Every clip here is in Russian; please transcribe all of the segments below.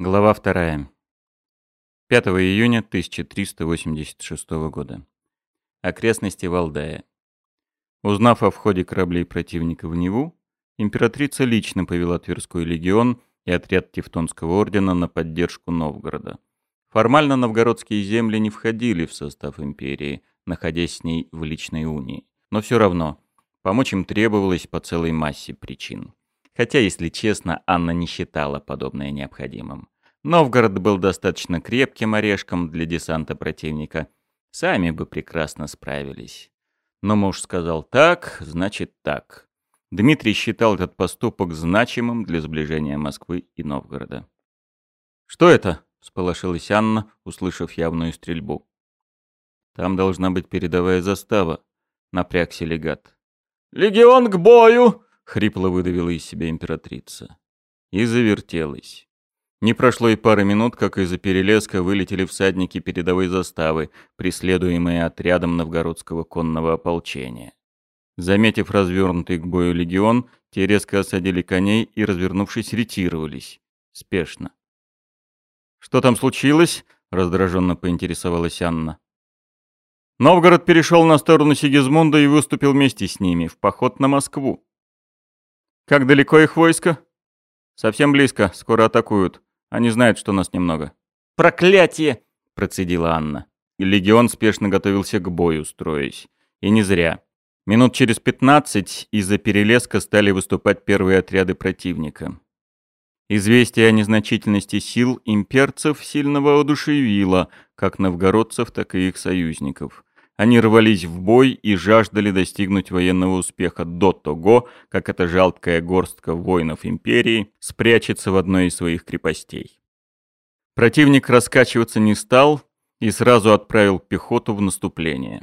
Глава 2. 5 июня 1386 года. Окрестности Валдая. Узнав о входе кораблей противника в Неву, императрица лично повела Тверской легион и отряд Тевтонского ордена на поддержку Новгорода. Формально новгородские земли не входили в состав империи, находясь с ней в личной унии. Но все равно, помочь им требовалось по целой массе причин. Хотя, если честно, Анна не считала подобное необходимым. Новгород был достаточно крепким орешком для десанта противника. Сами бы прекрасно справились. Но муж сказал так, значит так. Дмитрий считал этот поступок значимым для сближения Москвы и Новгорода. «Что это?» — всполошилась Анна, услышав явную стрельбу. «Там должна быть передовая застава», — напрягся легат. «Легион к бою!» Хрипло выдавила из себя императрица. И завертелась. Не прошло и пары минут, как из-за перелеска вылетели всадники передовой заставы, преследуемые отрядом новгородского конного ополчения. Заметив развернутый к бою легион, те резко осадили коней и, развернувшись, ретировались. Спешно. «Что там случилось?» — раздраженно поинтересовалась Анна. Новгород перешел на сторону Сигизмунда и выступил вместе с ними в поход на Москву. «Как далеко их войско?» «Совсем близко, скоро атакуют. Они знают, что нас немного». «Проклятие!» — процедила Анна. Легион спешно готовился к бою, строясь. И не зря. Минут через пятнадцать из-за перелеска стали выступать первые отряды противника. Известие о незначительности сил имперцев сильно воодушевило как новгородцев, так и их союзников. Они рвались в бой и жаждали достигнуть военного успеха до того, как эта жалкая горстка воинов империи спрячется в одной из своих крепостей. Противник раскачиваться не стал и сразу отправил пехоту в наступление.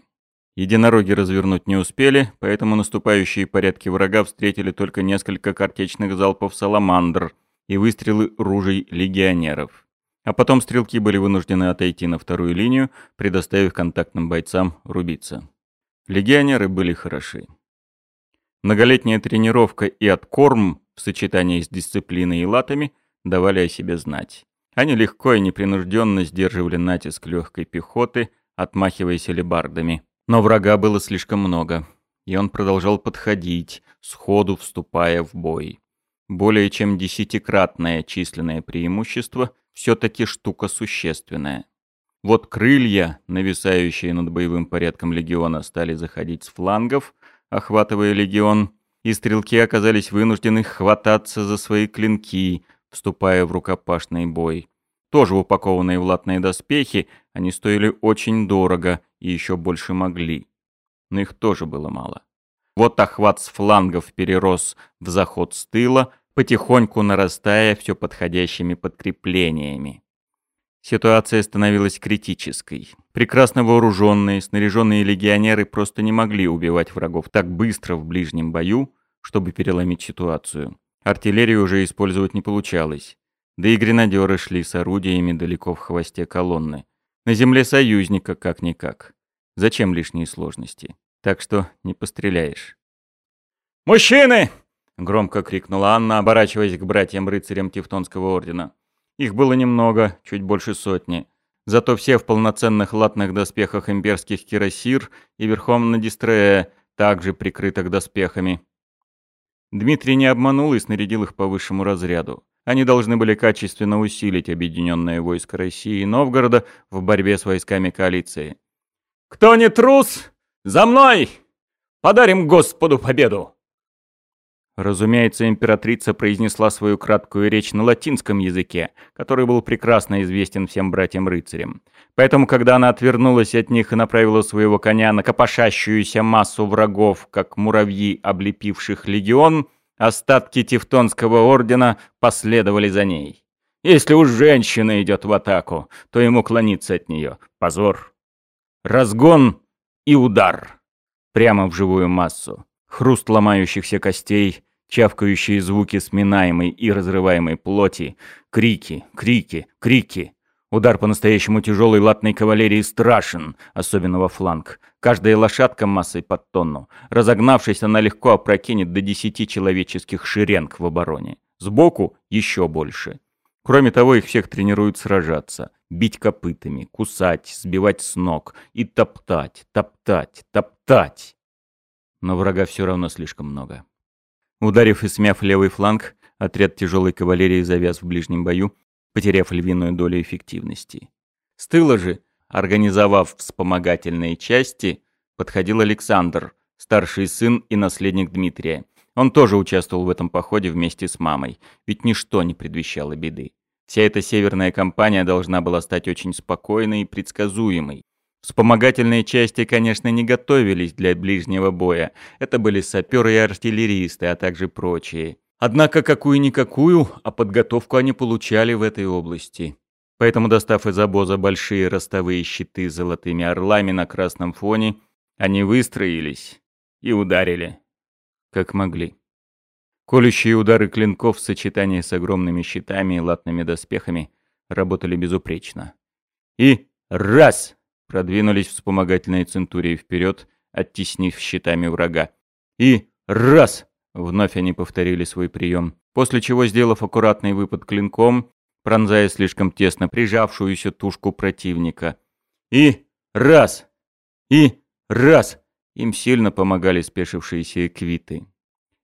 Единороги развернуть не успели, поэтому наступающие порядки врага встретили только несколько картечных залпов «Саламандр» и выстрелы ружей легионеров. А потом стрелки были вынуждены отойти на вторую линию, предоставив контактным бойцам рубиться. Легионеры были хороши. Многолетняя тренировка и откорм в сочетании с дисциплиной и латами давали о себе знать. Они легко и непринужденно сдерживали натиск легкой пехоты, отмахиваясь алебардами. Но врага было слишком много, и он продолжал подходить, сходу вступая в бой. Более чем десятикратное численное преимущество – все-таки штука существенная. Вот крылья, нависающие над боевым порядком легиона, стали заходить с флангов, охватывая легион, и стрелки оказались вынуждены хвататься за свои клинки, вступая в рукопашный бой. Тоже упакованные в латные доспехи, они стоили очень дорого и еще больше могли. Но их тоже было мало. Вот охват с флангов перерос в заход с тыла — потихоньку нарастая все подходящими подкреплениями. Ситуация становилась критической. Прекрасно вооруженные, снаряженные легионеры просто не могли убивать врагов так быстро в ближнем бою, чтобы переломить ситуацию. Артиллерию уже использовать не получалось. Да и гренадеры шли с орудиями далеко в хвосте колонны. На земле союзника как-никак. Зачем лишние сложности? Так что не постреляешь. «Мужчины!» — громко крикнула Анна, оборачиваясь к братьям-рыцарям Тевтонского ордена. Их было немного, чуть больше сотни. Зато все в полноценных латных доспехах имперских кирасир и верхом на дистрея, также прикрытых доспехами. Дмитрий не обманул и снарядил их по высшему разряду. Они должны были качественно усилить объединенное войско России и Новгорода в борьбе с войсками коалиции. «Кто не трус, за мной! Подарим Господу победу!» Разумеется, императрица произнесла свою краткую речь на латинском языке, который был прекрасно известен всем братьям-рыцарям. Поэтому, когда она отвернулась от них и направила своего коня на копошащуюся массу врагов, как муравьи, облепивших легион, остатки Тевтонского ордена последовали за ней. Если уж женщина идет в атаку, то ему клониться от нее. Позор. Разгон и удар. Прямо в живую массу хруст ломающихся костей, чавкающие звуки сминаемой и разрываемой плоти, крики, крики, крики. Удар по-настоящему тяжелой латной кавалерии страшен, особенно во фланг. Каждая лошадка массой под тонну. Разогнавшись, она легко опрокинет до десяти человеческих шеренг в обороне. Сбоку еще больше. Кроме того, их всех тренируют сражаться, бить копытами, кусать, сбивать с ног и топтать, топтать, топтать. Но врага все равно слишком много. Ударив и смяв левый фланг, отряд тяжелой кавалерии завяз в ближнем бою, потеряв львиную долю эффективности. С тыла же, организовав вспомогательные части, подходил Александр, старший сын и наследник Дмитрия. Он тоже участвовал в этом походе вместе с мамой, ведь ничто не предвещало беды. Вся эта северная кампания должна была стать очень спокойной и предсказуемой. Вспомогательные части, конечно, не готовились для ближнего боя. Это были саперы и артиллеристы, а также прочие. Однако какую-никакую, а подготовку они получали в этой области. Поэтому, достав из обоза большие ростовые щиты с золотыми орлами на красном фоне, они выстроились и ударили, как могли. Колющие удары клинков в сочетании с огромными щитами и латными доспехами работали безупречно. И раз! Продвинулись вспомогательные центурии вперед, оттеснив щитами врага. И раз! Вновь они повторили свой прием, после чего, сделав аккуратный выпад клинком, пронзая слишком тесно прижавшуюся тушку противника. И раз! И раз! Им сильно помогали спешившиеся эквиты.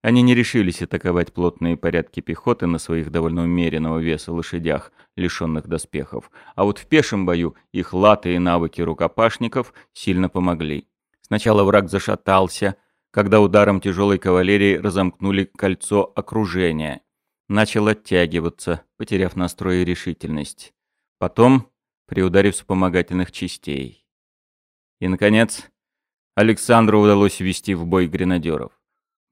Они не решились атаковать плотные порядки пехоты на своих довольно умеренного веса лошадях, лишенных доспехов, а вот в пешем бою их латы и навыки рукопашников сильно помогли. Сначала враг зашатался, когда ударом тяжелой кавалерии разомкнули кольцо окружения. Начал оттягиваться, потеряв настрой и решительность. Потом, при ударе вспомогательных частей. И, наконец, Александру удалось ввести в бой гренадеров.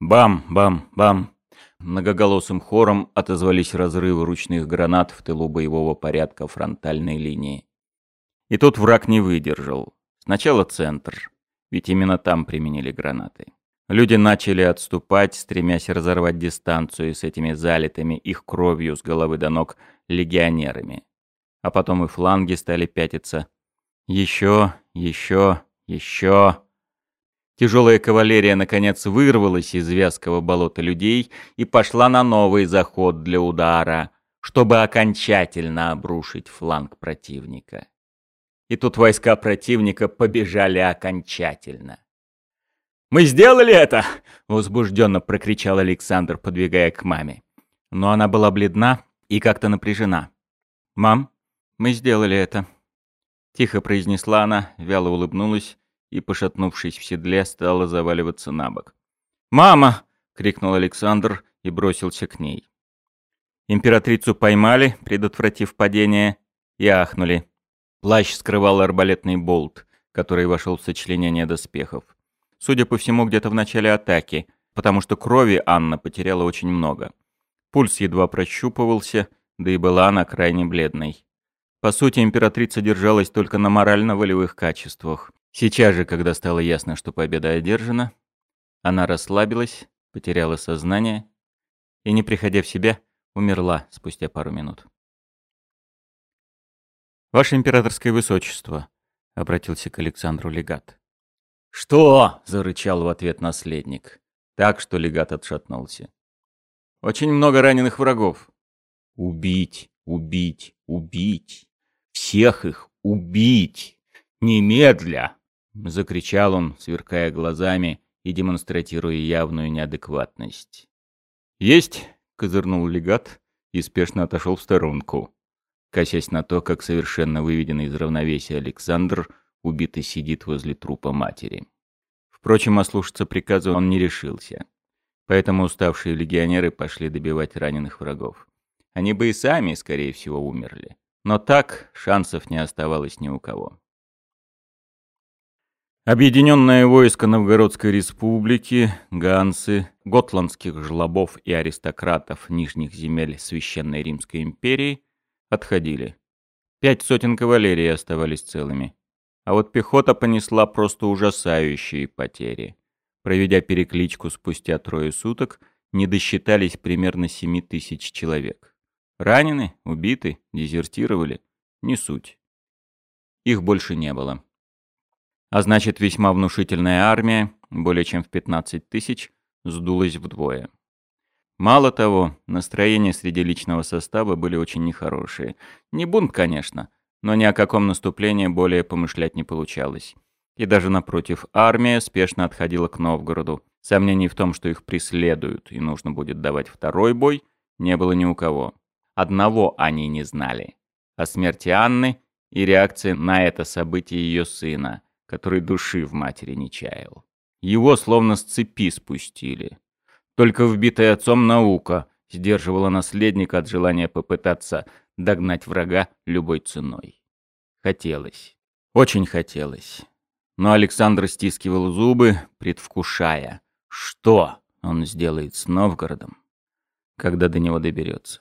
Бам-бам-бам. Многоголосым хором отозвались разрывы ручных гранат в тылу боевого порядка фронтальной линии. И тут враг не выдержал. Сначала центр, ведь именно там применили гранаты. Люди начали отступать, стремясь разорвать дистанцию с этими залитыми их кровью с головы до ног легионерами. А потом и фланги стали пятиться. Еще, еще, еще. Тяжелая кавалерия наконец вырвалась из вязкого болота людей и пошла на новый заход для удара, чтобы окончательно обрушить фланг противника. И тут войска противника побежали окончательно. «Мы сделали это!» — возбужденно прокричал Александр, подвигая к маме. Но она была бледна и как-то напряжена. «Мам, мы сделали это!» Тихо произнесла она, вяло улыбнулась и, пошатнувшись в седле, стала заваливаться на бок. «Мама!» — крикнул Александр и бросился к ней. Императрицу поймали, предотвратив падение, и ахнули. Плащ скрывал арбалетный болт, который вошел в сочленение доспехов. Судя по всему, где-то в начале атаки, потому что крови Анна потеряла очень много. Пульс едва прощупывался, да и была она крайне бледной. По сути, императрица держалась только на морально-волевых качествах. Сейчас же, когда стало ясно, что победа одержана, она расслабилась, потеряла сознание и, не приходя в себя, умерла спустя пару минут. «Ваше императорское высочество», — обратился к Александру легат. «Что?» — зарычал в ответ наследник, так что легат отшатнулся. «Очень много раненых врагов». «Убить, убить, убить! Всех их убить! Немедля!» Закричал он, сверкая глазами и демонстрируя явную неадекватность. «Есть!» — козырнул легат и спешно отошел в сторонку, косясь на то, как совершенно выведенный из равновесия Александр убитый сидит возле трупа матери. Впрочем, ослушаться приказа он не решился. Поэтому уставшие легионеры пошли добивать раненых врагов. Они бы и сами, скорее всего, умерли. Но так шансов не оставалось ни у кого. Объединенное войско Новгородской республики, гансы, готландских жлобов и аристократов нижних земель Священной Римской империи отходили. Пять сотен кавалерии оставались целыми. А вот пехота понесла просто ужасающие потери. Проведя перекличку спустя трое суток, не досчитались примерно семи тысяч человек. Ранены, убиты, дезертировали – не суть. Их больше не было. А значит, весьма внушительная армия, более чем в 15 тысяч, сдулась вдвое. Мало того, настроения среди личного состава были очень нехорошие. Не бунт, конечно, но ни о каком наступлении более помышлять не получалось. И даже напротив, армия спешно отходила к Новгороду. Сомнений в том, что их преследуют и нужно будет давать второй бой, не было ни у кого. Одного они не знали. О смерти Анны и реакции на это событие ее сына, который души в матери не чаял. Его словно с цепи спустили. Только вбитая отцом наука сдерживала наследника от желания попытаться догнать врага любой ценой. Хотелось. Очень хотелось. Но Александр стискивал зубы, предвкушая, что он сделает с Новгородом, когда до него доберется.